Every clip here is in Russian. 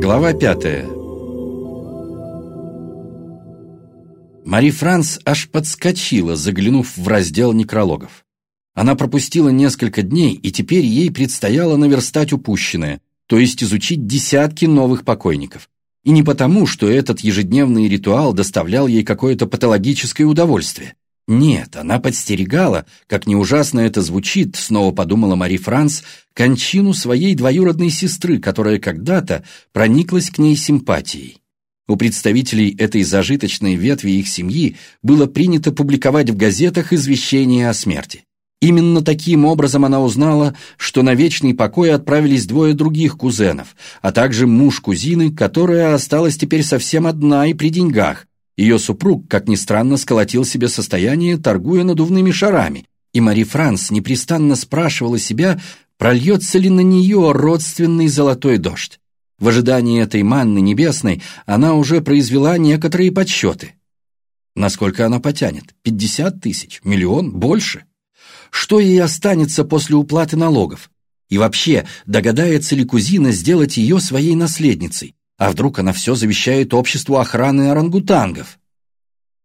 Глава пятая Мари Франс аж подскочила, заглянув в раздел некрологов. Она пропустила несколько дней, и теперь ей предстояло наверстать упущенное, то есть изучить десятки новых покойников. И не потому, что этот ежедневный ритуал доставлял ей какое-то патологическое удовольствие. Нет, она подстерегала, как не ужасно это звучит, снова подумала Мари Франс, кончину своей двоюродной сестры, которая когда-то прониклась к ней симпатией. У представителей этой зажиточной ветви их семьи было принято публиковать в газетах извещения о смерти. Именно таким образом она узнала, что на вечный покой отправились двое других кузенов, а также муж кузины, которая осталась теперь совсем одна и при деньгах, ее супруг, как ни странно, сколотил себе состояние, торгуя надувными шарами, и Мари Франс непрестанно спрашивала себя, прольется ли на нее родственный золотой дождь. В ожидании этой манны небесной она уже произвела некоторые подсчеты. Насколько она потянет? Пятьдесят тысяч? Миллион? Больше? Что ей останется после уплаты налогов? И вообще, догадается ли кузина сделать ее своей наследницей? А вдруг она все завещает обществу охраны орангутангов?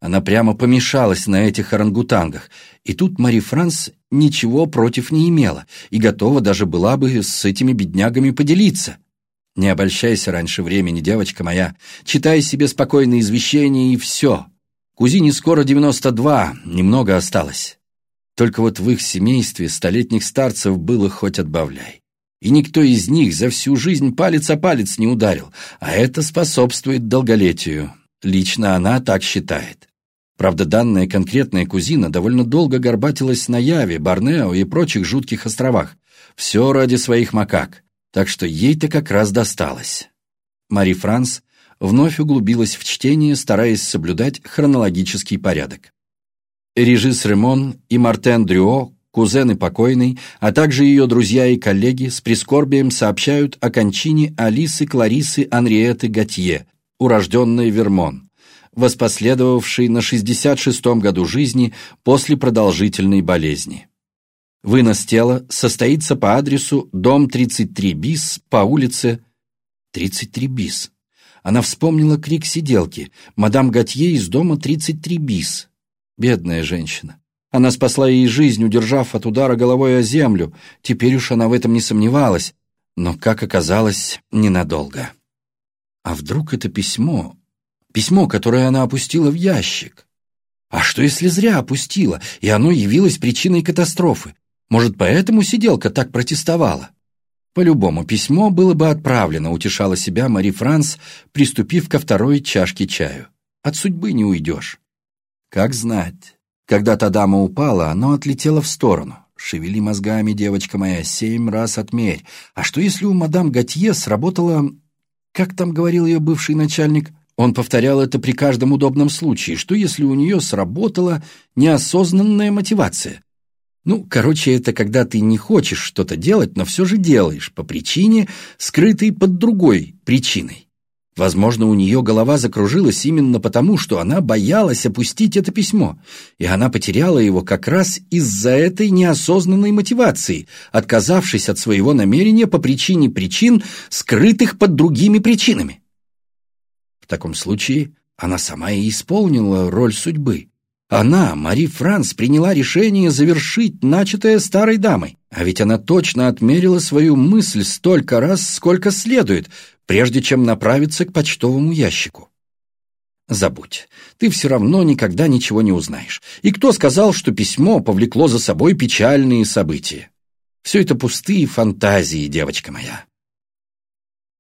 Она прямо помешалась на этих орангутангах, и тут Мари Франс ничего против не имела и готова даже была бы с этими беднягами поделиться. Не обольщайся раньше времени, девочка моя, читай себе спокойные извещения и все. Кузине скоро девяносто два, немного осталось. Только вот в их семействе столетних старцев было хоть отбавляй и никто из них за всю жизнь палец о палец не ударил, а это способствует долголетию. Лично она так считает. Правда, данная конкретная кузина довольно долго горбатилась на Яве, Борнео и прочих жутких островах. Все ради своих макак, так что ей-то как раз досталось. Мари Франс вновь углубилась в чтение, стараясь соблюдать хронологический порядок. Режис Ремон и Мартен Дрюо кузены покойной, а также ее друзья и коллеги с прискорбием сообщают о кончине Алисы Кларисы Анриеты Готье, урожденной Вермон, воспоследовавшей на 66-м году жизни после продолжительной болезни. Вынос тела состоится по адресу дом 33 БИС по улице 33 БИС. Она вспомнила крик сиделки, мадам Готье из дома 33 БИС. Бедная женщина. Она спасла ей жизнь, удержав от удара головой о землю. Теперь уж она в этом не сомневалась, но, как оказалось, ненадолго. А вдруг это письмо? Письмо, которое она опустила в ящик. А что, если зря опустила, и оно явилось причиной катастрофы? Может, поэтому сиделка так протестовала? По-любому, письмо было бы отправлено, утешала себя Мари Франс, приступив ко второй чашке чаю. От судьбы не уйдешь. Как знать. Когда та дама упала, оно отлетело в сторону. «Шевели мозгами, девочка моя, семь раз отмерь. А что, если у мадам Готье сработало... Как там говорил ее бывший начальник? Он повторял это при каждом удобном случае. Что, если у нее сработала неосознанная мотивация? Ну, короче, это когда ты не хочешь что-то делать, но все же делаешь по причине, скрытой под другой причиной. Возможно, у нее голова закружилась именно потому, что она боялась опустить это письмо, и она потеряла его как раз из-за этой неосознанной мотивации, отказавшись от своего намерения по причине причин, скрытых под другими причинами. В таком случае она сама и исполнила роль судьбы. Она, Мари Франс, приняла решение завершить начатое старой дамой. А ведь она точно отмерила свою мысль столько раз, сколько следует, прежде чем направиться к почтовому ящику. Забудь, ты все равно никогда ничего не узнаешь. И кто сказал, что письмо повлекло за собой печальные события? Все это пустые фантазии, девочка моя.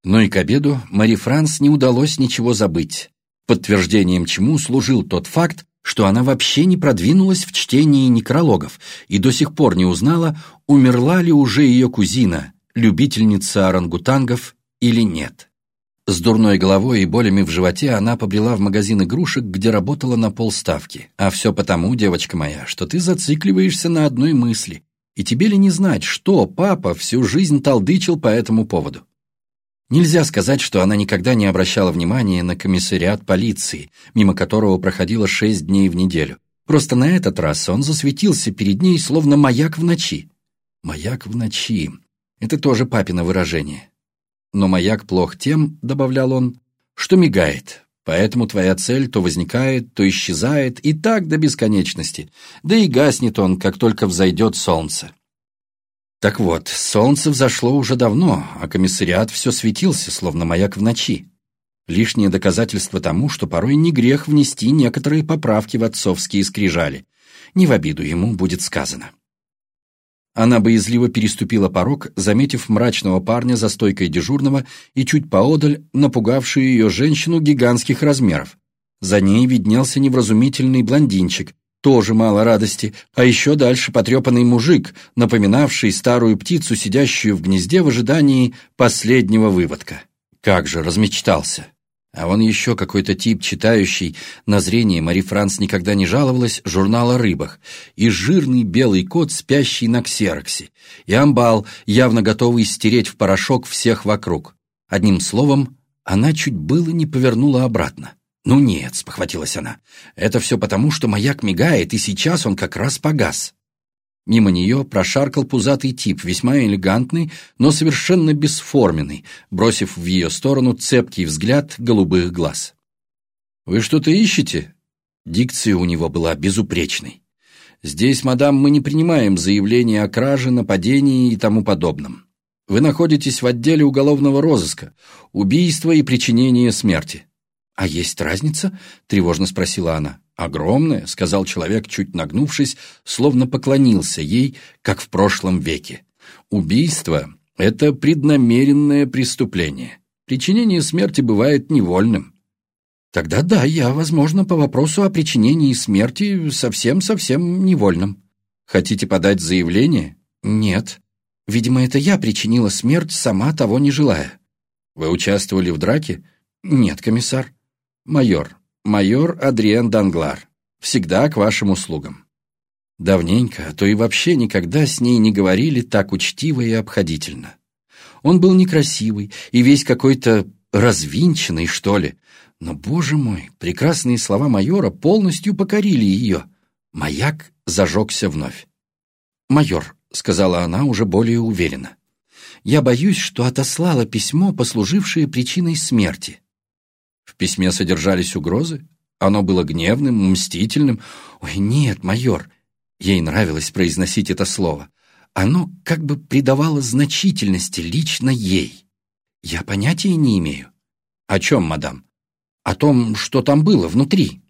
Но и к обеду Мари Франс не удалось ничего забыть, подтверждением чему служил тот факт, что она вообще не продвинулась в чтении некрологов и до сих пор не узнала, умерла ли уже ее кузина, любительница орангутангов или нет. С дурной головой и болями в животе она побрела в магазин игрушек, где работала на полставки. А все потому, девочка моя, что ты зацикливаешься на одной мысли. И тебе ли не знать, что папа всю жизнь толдычил по этому поводу? Нельзя сказать, что она никогда не обращала внимания на комиссариат полиции, мимо которого проходила шесть дней в неделю. Просто на этот раз он засветился перед ней, словно маяк в ночи. Маяк в ночи. Это тоже папино выражение. Но маяк плох тем, добавлял он, что мигает, поэтому твоя цель то возникает, то исчезает, и так до бесконечности, да и гаснет он, как только взойдет солнце. Так вот, солнце взошло уже давно, а комиссариат все светился, словно маяк в ночи. Лишнее доказательство тому, что порой не грех внести некоторые поправки в отцовские скрижали. Не в обиду ему будет сказано. Она боязливо переступила порог, заметив мрачного парня за стойкой дежурного и чуть поодаль напугавшую ее женщину гигантских размеров. За ней виднелся невразумительный блондинчик, тоже мало радости, а еще дальше потрепанный мужик, напоминавший старую птицу, сидящую в гнезде в ожидании последнего выводка. Как же размечтался! А он еще какой-то тип, читающий на зрение Мари Франц никогда не жаловалась журнал о рыбах, и жирный белый кот, спящий на ксероксе, и амбал, явно готовый стереть в порошок всех вокруг. Одним словом, она чуть было не повернула обратно. «Ну нет», — спохватилась она, — «это все потому, что маяк мигает, и сейчас он как раз погас». Мимо нее прошаркал пузатый тип, весьма элегантный, но совершенно бесформенный, бросив в ее сторону цепкий взгляд голубых глаз. «Вы что-то ищете?» Дикция у него была безупречной. «Здесь, мадам, мы не принимаем заявления о краже, нападении и тому подобном. Вы находитесь в отделе уголовного розыска, убийства и причинения смерти». «А есть разница?» — тревожно спросила она. «Огромное», — сказал человек, чуть нагнувшись, словно поклонился ей, как в прошлом веке. «Убийство — это преднамеренное преступление. Причинение смерти бывает невольным». «Тогда да, я, возможно, по вопросу о причинении смерти совсем-совсем невольным». «Хотите подать заявление?» «Нет. Видимо, это я причинила смерть, сама того не желая». «Вы участвовали в драке?» «Нет, комиссар». «Майор, майор Адриен Данглар. Всегда к вашим услугам». Давненько, а то и вообще никогда с ней не говорили так учтиво и обходительно. Он был некрасивый и весь какой-то развинченный, что ли. Но, боже мой, прекрасные слова майора полностью покорили ее. Маяк зажегся вновь. «Майор», — сказала она уже более уверенно, — «я боюсь, что отослала письмо, послужившее причиной смерти. В письме содержались угрозы? Оно было гневным, мстительным? Ой, нет, майор. Ей нравилось произносить это слово. Оно как бы придавало значительности лично ей. Я понятия не имею. О чем, мадам? О том, что там было внутри.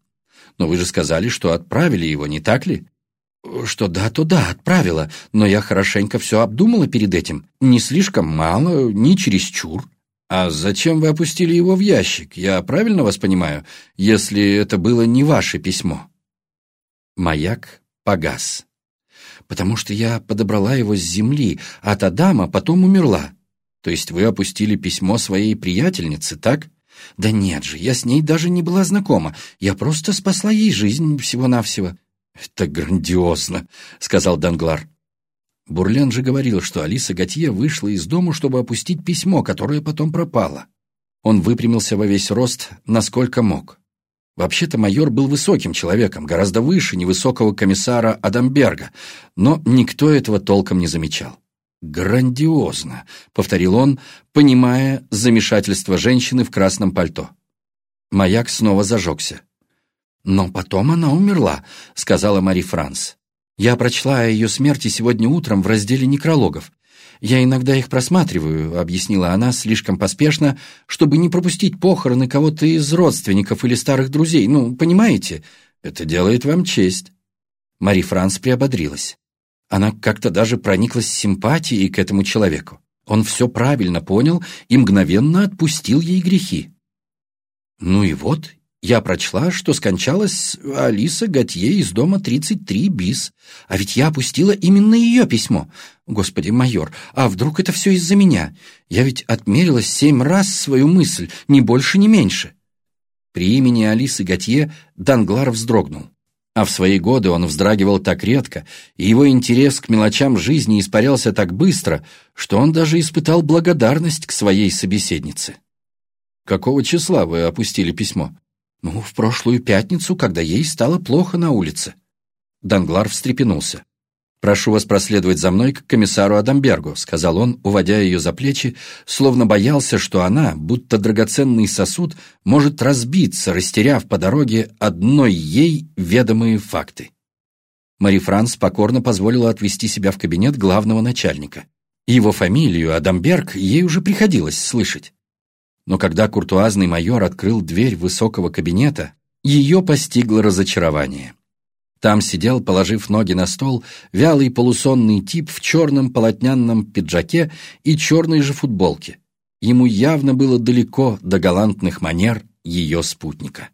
Но вы же сказали, что отправили его, не так ли? Что да, то да, отправила, но я хорошенько все обдумала перед этим. Не слишком мало, не чересчур. «А зачем вы опустили его в ящик? Я правильно вас понимаю, если это было не ваше письмо?» Маяк погас. «Потому что я подобрала его с земли, а та дама потом умерла. То есть вы опустили письмо своей приятельнице, так?» «Да нет же, я с ней даже не была знакома. Я просто спасла ей жизнь всего-навсего». «Это грандиозно», — сказал Данглар. Бурлен же говорил, что Алиса Готье вышла из дому, чтобы опустить письмо, которое потом пропало. Он выпрямился во весь рост, насколько мог. Вообще-то майор был высоким человеком, гораздо выше невысокого комиссара Адамберга, но никто этого толком не замечал. «Грандиозно», — повторил он, понимая замешательство женщины в красном пальто. Маяк снова зажегся. «Но потом она умерла», — сказала Мари Франс. Я прочла о ее смерти сегодня утром в разделе некрологов. Я иногда их просматриваю», — объяснила она слишком поспешно, чтобы не пропустить похороны кого-то из родственников или старых друзей. Ну, понимаете, это делает вам честь. Мари Франс приободрилась. Она как-то даже прониклась симпатией к этому человеку. Он все правильно понял и мгновенно отпустил ей грехи. Ну и вот, я прочла, что скончалась Алиса Готье из дома 33 БИС. А ведь я опустила именно ее письмо. Господи, майор, а вдруг это все из-за меня? Я ведь отмерила семь раз свою мысль, ни больше, ни меньше. При имени Алисы Готье Данглар вздрогнул. А в свои годы он вздрагивал так редко, и его интерес к мелочам жизни испарялся так быстро, что он даже испытал благодарность к своей собеседнице. «Какого числа вы опустили письмо?» «Ну, в прошлую пятницу, когда ей стало плохо на улице». Данглар встрепенулся. «Прошу вас проследовать за мной к комиссару Адамбергу», сказал он, уводя ее за плечи, словно боялся, что она, будто драгоценный сосуд, может разбиться, растеряв по дороге одной ей ведомые факты. Мари Франс покорно позволила отвести себя в кабинет главного начальника. Его фамилию, Адамберг, ей уже приходилось слышать. Но когда куртуазный майор открыл дверь высокого кабинета, ее постигло разочарование. Там сидел, положив ноги на стол, вялый полусонный тип в черном полотняном пиджаке и черной же футболке. Ему явно было далеко до галантных манер ее спутника.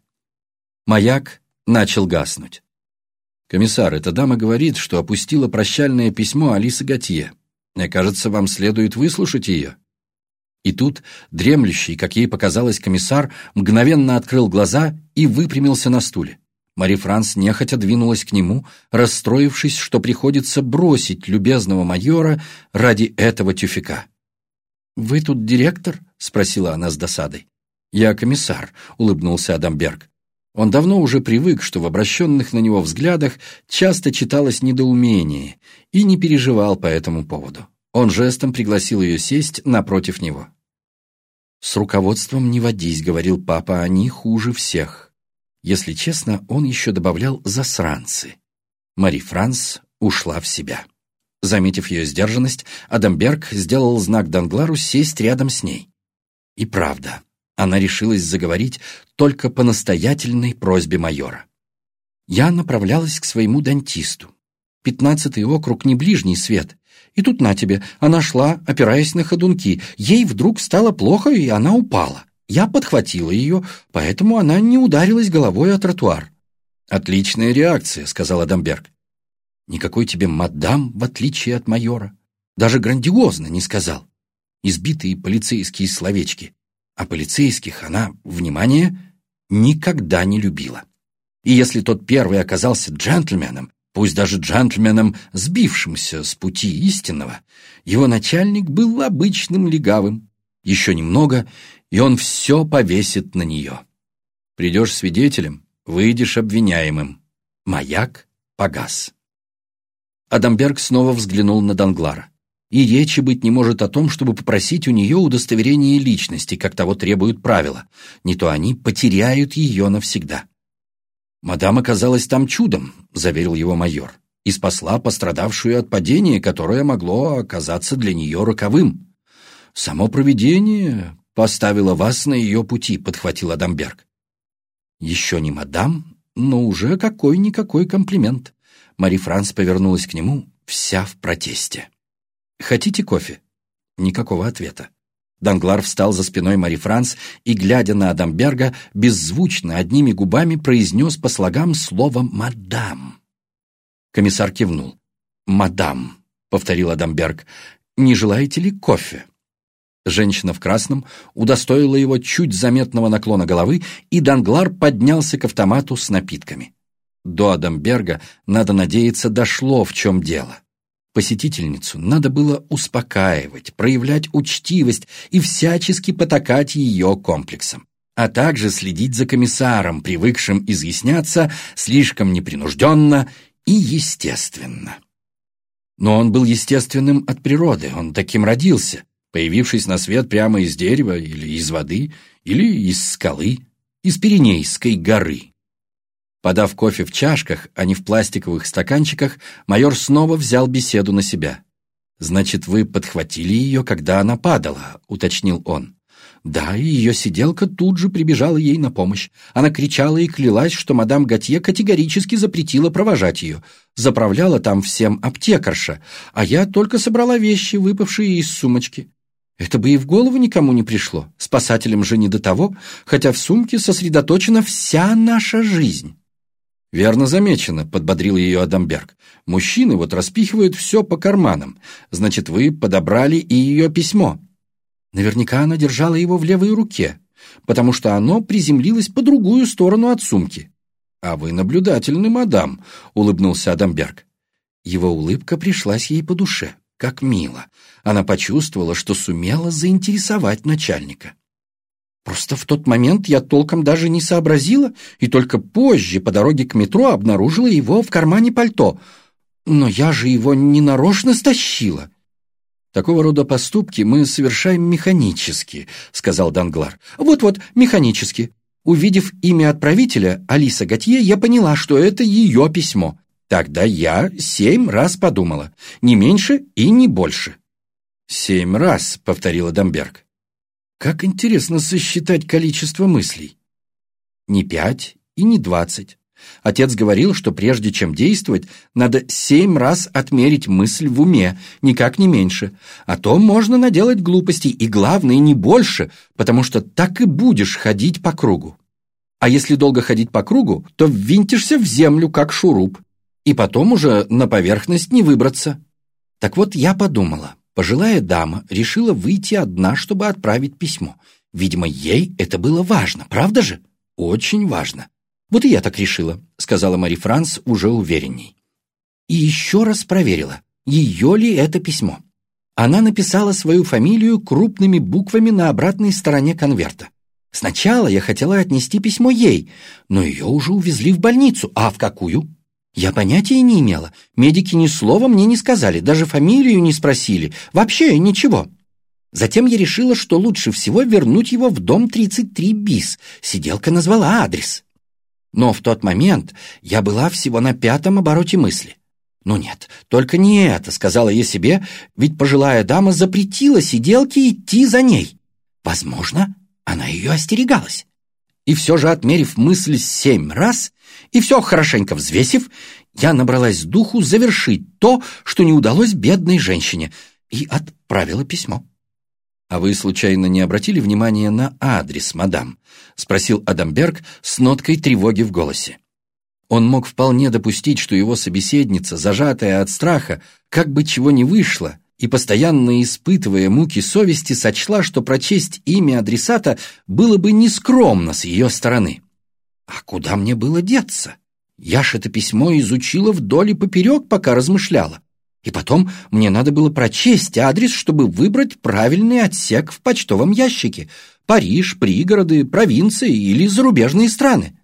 Маяк начал гаснуть. «Комиссар, эта дама говорит, что опустила прощальное письмо Алисы Готье. Мне кажется, вам следует выслушать ее». И тут, дремлющий, как ей показалось, комиссар мгновенно открыл глаза и выпрямился на стуле. Мари Франс нехотя двинулась к нему, расстроившись, что приходится бросить любезного майора ради этого тюфика. «Вы тут директор?» — спросила она с досадой. «Я комиссар», — улыбнулся Адамберг. Он давно уже привык, что в обращенных на него взглядах часто читалось недоумение, и не переживал по этому поводу. Он жестом пригласил ее сесть напротив него. «С руководством не водись», — говорил папа, — «они хуже всех». Если честно, он еще добавлял «засранцы». Мари Франс ушла в себя. Заметив ее сдержанность, Адамберг сделал знак Данглару сесть рядом с ней. И правда, она решилась заговорить только по настоятельной просьбе майора. Я направлялась к своему дантисту. Пятнадцатый округ не ближний свет. И тут на тебе, она шла, опираясь на ходунки. Ей вдруг стало плохо, и она упала. Я подхватила ее, поэтому она не ударилась головой о тротуар. «Отличная реакция», — сказал Адамберг. «Никакой тебе мадам, в отличие от майора. Даже грандиозно не сказал. Избитые полицейские словечки. А полицейских она, внимание, никогда не любила. И если тот первый оказался джентльменом, пусть даже джентльменом, сбившимся с пути истинного, его начальник был обычным легавым. Еще немного, и он все повесит на нее. Придешь свидетелем, выйдешь обвиняемым. Маяк погас. Адамберг снова взглянул на Данглара. И речи быть не может о том, чтобы попросить у нее удостоверение личности, как того требуют правила. Не то они потеряют ее навсегда. «Мадам оказалась там чудом», — заверил его майор, «и спасла пострадавшую от падения, которое могло оказаться для нее роковым. Само провидение поставила вас на ее пути», — подхватил Адамберг. «Еще не мадам, но уже какой-никакой комплимент». Мари Франс повернулась к нему, вся в протесте. «Хотите кофе?» Никакого ответа. Данглар встал за спиной Мари Франс и, глядя на Адамберга, беззвучно, одними губами произнес по слогам слово «мадам». Комиссар кивнул. «Мадам», — повторил Адамберг, — «не желаете ли кофе?» Женщина в красном удостоила его чуть заметного наклона головы, и Данглар поднялся к автомату с напитками. До Адамберга, надо надеяться, дошло, в чем дело. Посетительницу надо было успокаивать, проявлять учтивость и всячески потакать ее комплексом, а также следить за комиссаром, привыкшим изъясняться слишком непринужденно и естественно. Но он был естественным от природы, он таким родился, появившись на свет прямо из дерева или из воды, или из скалы, из Пиренейской горы. Подав кофе в чашках, а не в пластиковых стаканчиках, майор снова взял беседу на себя. «Значит, вы подхватили ее, когда она падала», — уточнил он. Да, и ее сиделка тут же прибежала ей на помощь. Она кричала и клялась, что мадам Готье категорически запретила провожать ее. Заправляла там всем аптекарша, а я только собрала вещи, выпавшие из сумочки. Это бы и в голову никому не пришло. Спасателям же не до того, хотя в сумке сосредоточена вся наша жизнь. «Верно замечено», — подбодрил ее Адамберг. «Мужчины вот распихивают все по карманам. Значит, вы подобрали и ее письмо». Наверняка она держала его в левой руке, потому что оно приземлилось по другую сторону от сумки. «А вы наблюдательный, мадам», — улыбнулся Адамберг. Его улыбка пришлась ей по душе. Как мило. Она почувствовала, что сумела заинтересовать начальника. Просто в тот момент я толком даже не сообразила, и только позже по дороге к метро обнаружила его в кармане пальто. Но я же его не нарочно стащила. Такого рода поступки мы совершаем механически, сказал Данглар. Вот-вот, механически. Увидев имя отправителя, Алиса Готье, я поняла, что это ее письмо. Тогда я семь раз подумала. Не меньше и не больше. «Семь раз», — повторила Дамберг. «Как интересно сосчитать количество мыслей». «Не пять и не двадцать. Отец говорил, что прежде чем действовать, надо семь раз отмерить мысль в уме, никак не меньше. А то можно наделать глупостей, и главное, не больше, потому что так и будешь ходить по кругу. А если долго ходить по кругу, то ввинтишься в землю, как шуруп, и потом уже на поверхность не выбраться. Так вот, я подумала, пожилая дама решила выйти одна, чтобы отправить письмо. Видимо, ей это было важно, правда же? Очень важно. «Вот и я так решила», — сказала Мари Франс уже уверенней. И еще раз проверила, ее ли это письмо. Она написала свою фамилию крупными буквами на обратной стороне конверта. Сначала я хотела отнести письмо ей, но ее уже увезли в больницу. А в какую? Я понятия не имела. Медики ни слова мне не сказали, даже фамилию не спросили. Вообще ничего. Затем я решила, что лучше всего вернуть его в дом 33 БИС. Сиделка назвала адрес. Но в тот момент я была всего на пятом обороте мысли. «Ну нет, только не это», — сказала я себе, ведь пожилая дама запретила сиделке идти за ней. Возможно, она ее остерегалась. И все же, отмерив мысль семь раз и все хорошенько взвесив, я набралась духу завершить то, что не удалось бедной женщине, и отправила письмо. «А вы, случайно, не обратили внимания на адрес, мадам?» — спросил Адамберг с ноткой тревоги в голосе. Он мог вполне допустить, что его собеседница, зажатая от страха, как бы чего не вышло, и постоянно испытывая муки совести, сочла, что прочесть имя адресата было бы нескромно с ее стороны. «А куда мне было деться? Я ж это письмо изучила вдоль и поперек, пока размышляла. И потом мне надо было прочесть адрес, чтобы выбрать правильный отсек в почтовом ящике. Париж, пригороды, провинции или зарубежные страны.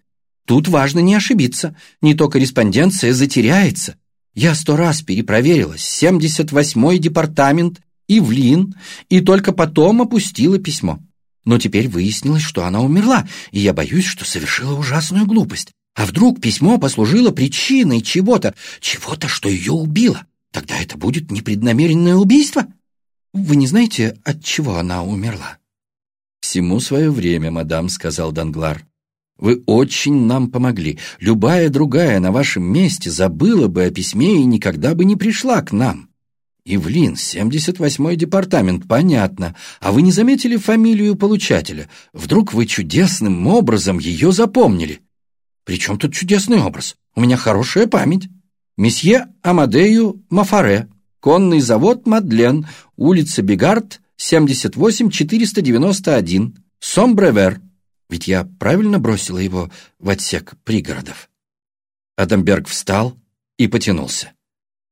Тут важно не ошибиться, не то корреспонденция затеряется. Я сто раз перепроверила 78-й департамент, Ивлин, и только потом опустила письмо. Но теперь выяснилось, что она умерла, и я боюсь, что совершила ужасную глупость. А вдруг письмо послужило причиной чего-то, чего-то, что ее убило? Тогда это будет непреднамеренное убийство? Вы не знаете, от чего она умерла? Всему свое время, мадам, сказал Данглар. Вы очень нам помогли. Любая другая на вашем месте забыла бы о письме и никогда бы не пришла к нам. Ивлин, 78-й департамент, понятно. А вы не заметили фамилию получателя? Вдруг вы чудесным образом ее запомнили? При чем тут чудесный образ? У меня хорошая память. Месье Амадею Мафаре, конный завод Мадлен, улица Бегард, 78-491, Сомбревер. Ведь я правильно бросила его в отсек пригородов. Адамберг встал и потянулся.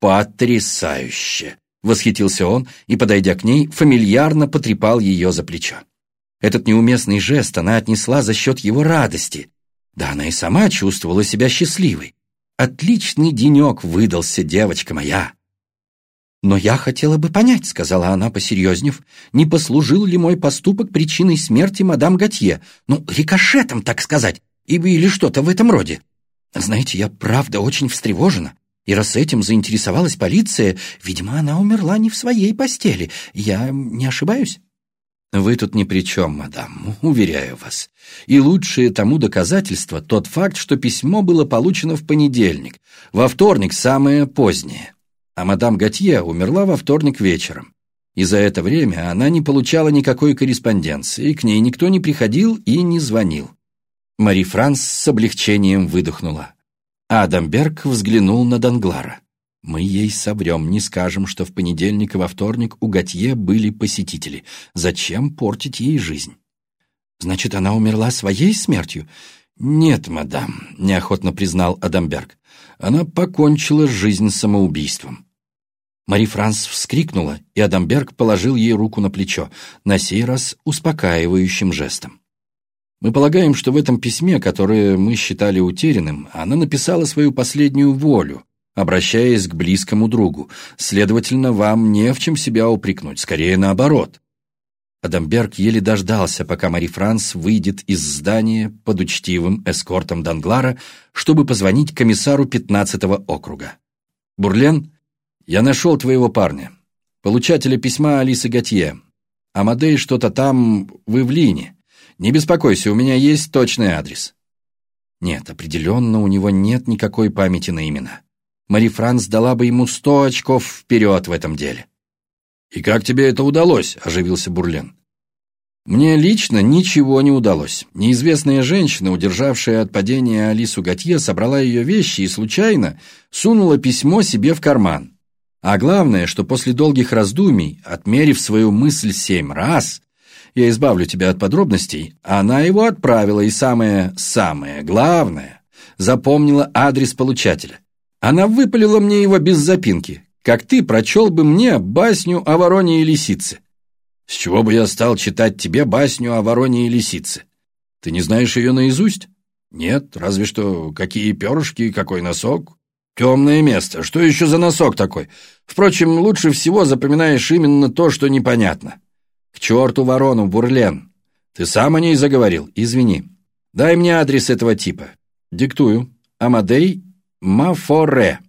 «Потрясающе!» — восхитился он и, подойдя к ней, фамильярно потрепал ее за плечо. Этот неуместный жест она отнесла за счет его радости. Да она и сама чувствовала себя счастливой. Отличный денек выдался, девочка моя. «Но я хотела бы понять», — сказала она, посерьезнев, «не послужил ли мой поступок причиной смерти мадам Готье? Ну, рикошетом, так сказать, или что-то в этом роде. Знаете, я правда очень встревожена. И раз этим заинтересовалась полиция, видимо, она умерла не в своей постели. Я не ошибаюсь?» «Вы тут ни при чем, мадам, уверяю вас. И лучшее тому доказательство тот факт, что письмо было получено в понедельник, во вторник самое позднее. А мадам Готье умерла во вторник вечером. И за это время она не получала никакой корреспонденции, к ней никто не приходил и не звонил». Мари Франс с облегчением выдохнула. Адамберг взглянул на Данглара. Мы ей соврем, не скажем, что в понедельник и во вторник у Готье были посетители. Зачем портить ей жизнь? Значит, она умерла своей смертью? Нет, мадам, неохотно признал Адамберг. Она покончила жизнь самоубийством. Мари Франс вскрикнула, и Адамберг положил ей руку на плечо, на сей раз успокаивающим жестом. Мы полагаем, что в этом письме, которое мы считали утерянным, она написала свою последнюю волю, обращаясь к близкому другу. Следовательно, вам не в чем себя упрекнуть, скорее наоборот. Адамберг еле дождался, пока Мари Франс выйдет из здания под учтивым эскортом Данглара, чтобы позвонить комиссару 15-го округа. «Бурлен, я нашел твоего парня, получателя письма Алисы Готье. Амадей что-то там в Ивлине. Не беспокойся, у меня есть точный адрес». Нет, определенно у него нет никакой памяти на имена. Мари Франс дала бы ему сто очков вперед в этом деле. «И как тебе это удалось?» – оживился Бурлен. «Мне лично ничего не удалось. Неизвестная женщина, удержавшая от падения Алису Готье, собрала ее вещи и случайно сунула письмо себе в карман. А главное, что после долгих раздумий, отмерив свою мысль семь раз, я избавлю тебя от подробностей, она его отправила, и самое-самое главное, запомнила адрес получателя. Она выпалила мне его без запинки, как ты прочел бы мне басню о вороне и лисице. С чего бы я стал читать тебе басню о вороне и лисице? Ты не знаешь ее наизусть? Нет, разве что какие перышки, какой носок. Темное место. Что еще за носок такой? Впрочем, лучше всего запоминаешь именно то, что непонятно. К черту ворону, Бурлен. Ты сам о ней заговорил? Извини. Дай мне адрес этого типа. Диктую. Амадей Мафоре.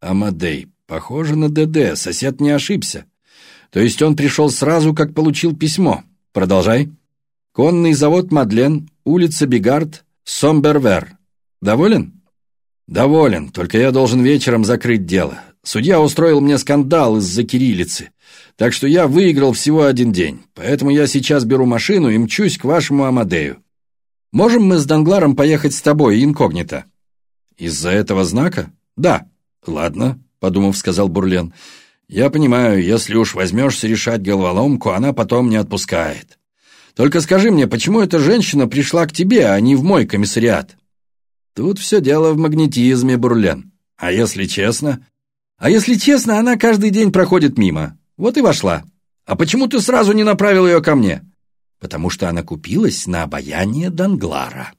Амадей. Похоже на ДД, сосед не ошибся. То есть он пришел сразу, как получил письмо. Продолжай. Конный завод Мадлен, улица Бигард, Сомбервер. Доволен? Доволен, только я должен вечером закрыть дело. Судья устроил мне скандал из-за кириллицы. Так что я выиграл всего один день. Поэтому я сейчас беру машину и мчусь к вашему Амадею. Можем мы с Дангларом поехать с тобой инкогнито? Из-за этого знака? Да. Ладно, подумав, сказал Бурлен. «Я понимаю, если уж возьмешься решать головоломку, она потом не отпускает. Только скажи мне, почему эта женщина пришла к тебе, а не в мой комиссариат?» «Тут все дело в магнетизме, Бурлен. А если честно?» «А если честно, она каждый день проходит мимо. Вот и вошла. А почему ты сразу не направил ее ко мне?» «Потому что она купилась на обаяние Данглара».